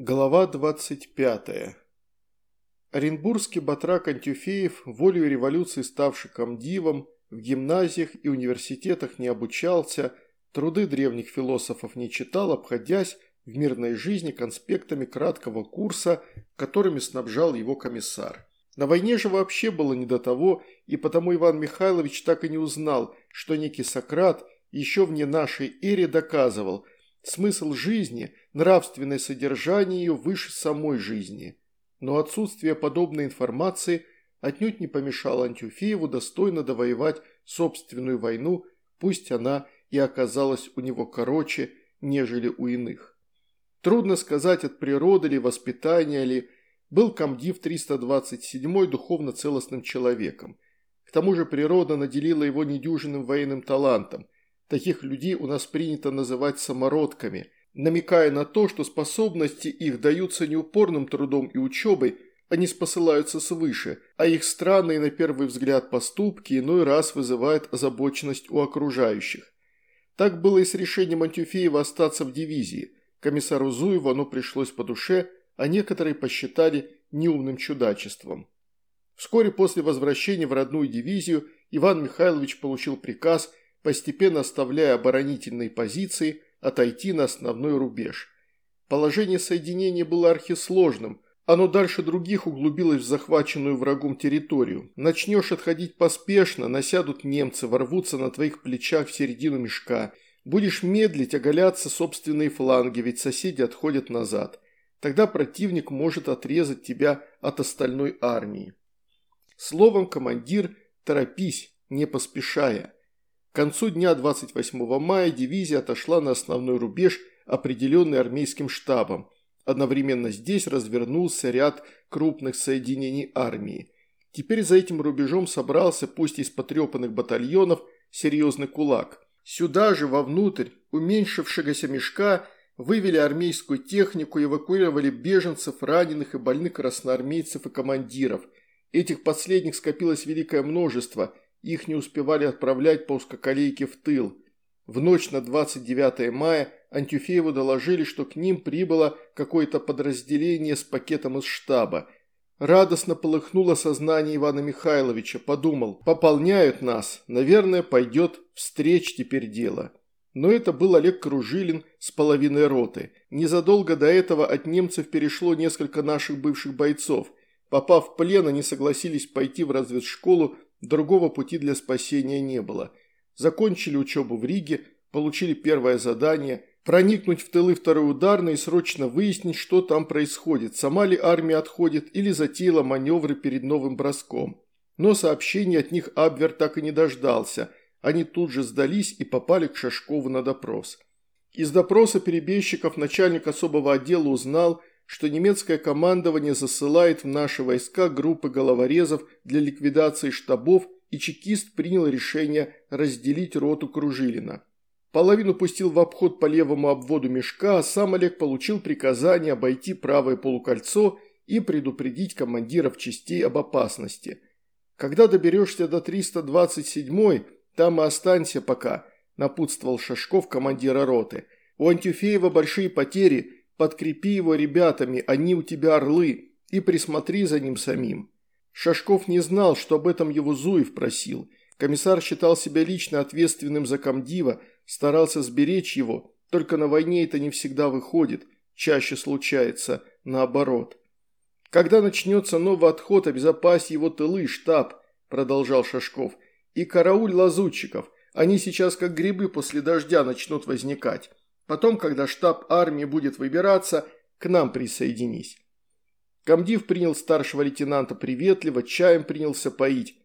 Глава 25. Оренбургский батрак Антюфеев, волею революции ставший комдивом, в гимназиях и университетах не обучался, труды древних философов не читал, обходясь в мирной жизни конспектами краткого курса, которыми снабжал его комиссар. На войне же вообще было не до того, и потому Иван Михайлович так и не узнал, что некий Сократ еще вне нашей эре доказывал – Смысл жизни, нравственное содержание ее выше самой жизни. Но отсутствие подобной информации отнюдь не помешало Антюфееву достойно довоевать собственную войну, пусть она и оказалась у него короче, нежели у иных. Трудно сказать от природы ли, воспитания ли, был комдив 327 духовно целостным человеком. К тому же природа наделила его недюжинным военным талантом – Таких людей у нас принято называть самородками, намекая на то, что способности их даются не упорным трудом и учебой, они спосылаются свыше, а их странные на первый взгляд поступки иной раз вызывают озабоченность у окружающих. Так было и с решением Антюфеева остаться в дивизии. Комиссару Зуеву оно пришлось по душе, а некоторые посчитали неумным чудачеством. Вскоре после возвращения в родную дивизию Иван Михайлович получил приказ постепенно оставляя оборонительные позиции, отойти на основной рубеж. Положение соединения было архисложным, оно дальше других углубилось в захваченную врагом территорию. Начнешь отходить поспешно, насядут немцы, ворвутся на твоих плечах в середину мешка. Будешь медлить, оголяться собственные фланги, ведь соседи отходят назад. Тогда противник может отрезать тебя от остальной армии. Словом, командир, торопись, не поспешая. Концу дня 28 мая дивизия отошла на основной рубеж, определенный армейским штабом. Одновременно здесь развернулся ряд крупных соединений армии. Теперь за этим рубежом собрался, пусть из потрепанных батальонов, серьезный кулак. Сюда же, вовнутрь, уменьшившегося мешка, вывели армейскую технику, эвакуировали беженцев, раненых и больных красноармейцев и командиров. Этих последних скопилось великое множество – их не успевали отправлять по узкоколейке в тыл. В ночь на 29 мая Антюфееву доложили, что к ним прибыло какое-то подразделение с пакетом из штаба. Радостно полыхнуло сознание Ивана Михайловича, подумал, пополняют нас, наверное, пойдет встреч теперь дело. Но это был Олег Кружилин с половиной роты. Незадолго до этого от немцев перешло несколько наших бывших бойцов. Попав в плен, они согласились пойти в разведшколу Другого пути для спасения не было. Закончили учебу в Риге, получили первое задание – проникнуть в тылы второй ударной и срочно выяснить, что там происходит, сама ли армия отходит или затеяла маневры перед новым броском. Но сообщений от них Абвер так и не дождался. Они тут же сдались и попали к Шашкову на допрос. Из допроса перебежчиков начальник особого отдела узнал, что немецкое командование засылает в наши войска группы головорезов для ликвидации штабов, и чекист принял решение разделить роту Кружилина. Половину пустил в обход по левому обводу мешка, а сам Олег получил приказание обойти правое полукольцо и предупредить командиров частей об опасности. «Когда доберешься до 327-й, там и останься пока», – напутствовал Шашков командира роты. «У Антюфеева большие потери – Подкрепи его ребятами, они у тебя орлы, и присмотри за ним самим». Шашков не знал, что об этом его Зуев просил. Комиссар считал себя лично ответственным за комдива, старался сберечь его, только на войне это не всегда выходит, чаще случается наоборот. «Когда начнется новый отход, обезопась его тылы, штаб», – продолжал Шашков, – «и карауль лазутчиков, они сейчас как грибы после дождя начнут возникать. Потом, когда штаб армии будет выбираться, к нам присоединись». Комдив принял старшего лейтенанта приветливо, чаем принялся поить.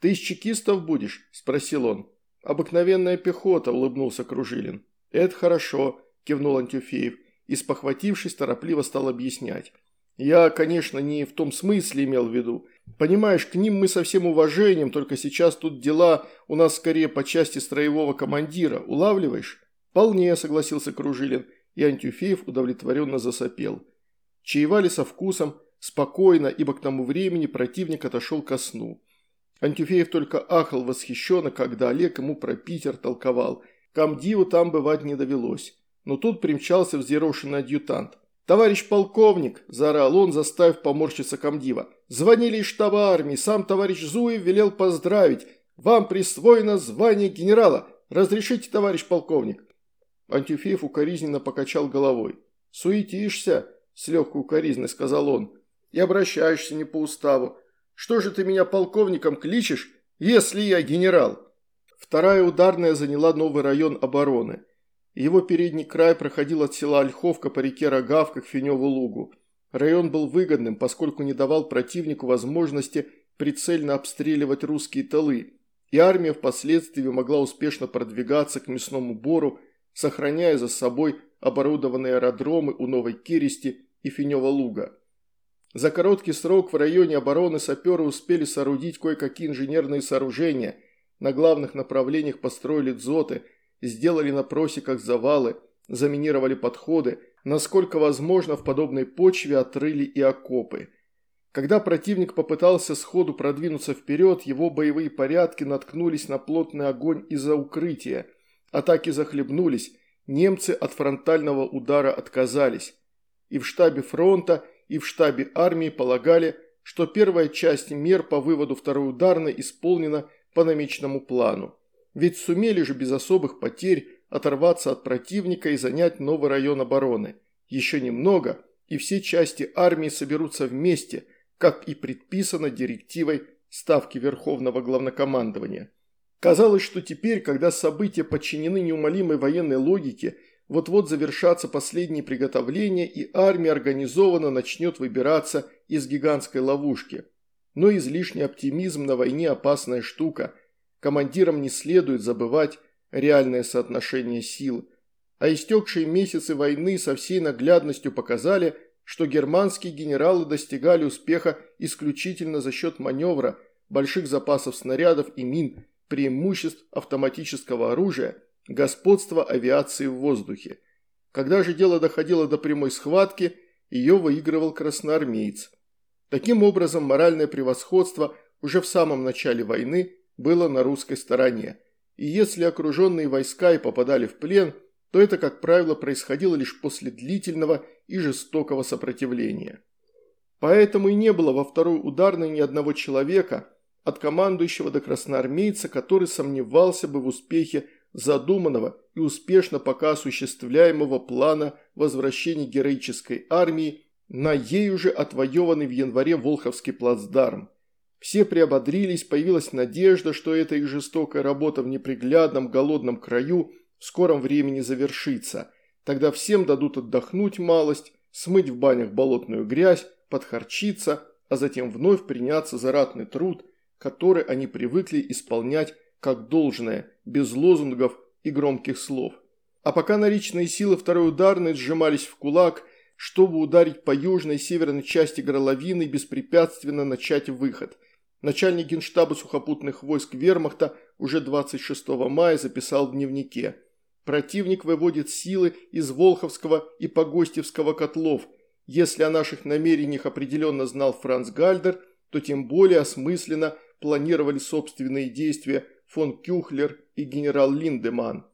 «Ты из чекистов будешь?» – спросил он. «Обыкновенная пехота», – улыбнулся Кружилин. «Это хорошо», – кивнул Антюфеев и, спохватившись, торопливо стал объяснять. «Я, конечно, не в том смысле имел в виду. Понимаешь, к ним мы со всем уважением, только сейчас тут дела у нас скорее по части строевого командира. Улавливаешь?» «Вполне», – согласился Кружилин, и Антюфеев удовлетворенно засопел. Чаевали со вкусом, спокойно, ибо к тому времени противник отошел ко сну. Антюфеев только ахал восхищенно, когда Олег ему про Питер толковал. Камдиву там бывать не довелось. Но тут примчался взъерошенный адъютант. «Товарищ полковник!» – заорал он, заставив поморщиться комдива. «Звонили из штаба армии, сам товарищ Зуев велел поздравить. Вам присвоено звание генерала. Разрешите, товарищ полковник?» Антюфеев укоризненно покачал головой. «Суетишься?» – с легкой укоризной сказал он. «И обращаешься не по уставу. Что же ты меня полковником кличешь, если я генерал?» Вторая ударная заняла новый район обороны. Его передний край проходил от села Ольховка по реке Рогавка к Финеву лугу. Район был выгодным, поскольку не давал противнику возможности прицельно обстреливать русские тылы, и армия впоследствии могла успешно продвигаться к мясному бору, сохраняя за собой оборудованные аэродромы у Новой Кирести и Финева луга. За короткий срок в районе обороны саперы успели соорудить кое-какие инженерные сооружения, на главных направлениях построили дзоты – сделали на просеках завалы, заминировали подходы, насколько возможно в подобной почве отрыли и окопы. Когда противник попытался сходу продвинуться вперед, его боевые порядки наткнулись на плотный огонь из-за укрытия. Атаки захлебнулись, немцы от фронтального удара отказались. И в штабе фронта, и в штабе армии полагали, что первая часть мер по выводу второй ударной исполнена по намеченному плану. Ведь сумели же без особых потерь оторваться от противника и занять новый район обороны. Еще немного, и все части армии соберутся вместе, как и предписано директивой Ставки Верховного Главнокомандования. Казалось, что теперь, когда события подчинены неумолимой военной логике, вот-вот завершатся последние приготовления и армия организованно начнет выбираться из гигантской ловушки. Но излишний оптимизм на войне опасная штука – командирам не следует забывать реальное соотношение сил, а истекшие месяцы войны со всей наглядностью показали, что германские генералы достигали успеха исключительно за счет маневра, больших запасов снарядов и мин, преимуществ автоматического оружия, господства авиации в воздухе. Когда же дело доходило до прямой схватки, ее выигрывал красноармеец. Таким образом, моральное превосходство уже в самом начале войны было на русской стороне, и если окруженные войска и попадали в плен, то это, как правило, происходило лишь после длительного и жестокого сопротивления. Поэтому и не было во второй ударной ни одного человека, от командующего до красноармейца, который сомневался бы в успехе задуманного и успешно пока осуществляемого плана возвращения героической армии на ей уже отвоеванный в январе Волховский плацдарм. Все приободрились, появилась надежда, что эта их жестокая работа в неприглядном голодном краю в скором времени завершится. Тогда всем дадут отдохнуть малость, смыть в банях болотную грязь, подхарчиться, а затем вновь приняться за ратный труд, который они привыкли исполнять как должное, без лозунгов и громких слов. А пока наличные силы второй ударной сжимались в кулак, чтобы ударить по южной и северной части горловины и беспрепятственно начать выход – Начальник генштаба сухопутных войск вермахта уже 26 мая записал в дневнике. Противник выводит силы из Волховского и Погостевского котлов. Если о наших намерениях определенно знал Франц Гальдер, то тем более осмысленно планировали собственные действия фон Кюхлер и генерал Линдеман.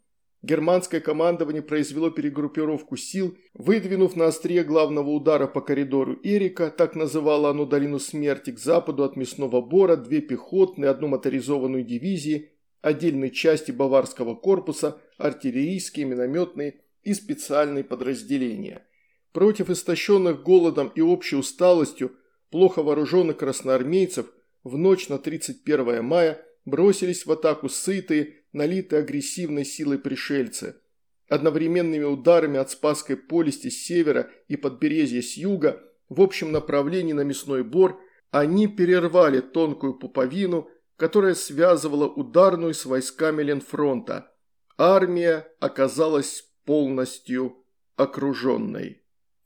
Германское командование произвело перегруппировку сил, выдвинув на острие главного удара по коридору Эрика, так называло оно долину смерти, к западу от Мясного Бора, две пехотные, одну моторизованную дивизии, отдельные части Баварского корпуса, артиллерийские, минометные и специальные подразделения. Против истощенных голодом и общей усталостью плохо вооруженных красноармейцев в ночь на 31 мая бросились в атаку сытые, налитые агрессивной силой пришельцы. Одновременными ударами от Спасской полисти с севера и подберезья с юга в общем направлении на мясной бор они перервали тонкую пуповину, которая связывала ударную с войсками Ленфронта. Армия оказалась полностью окруженной.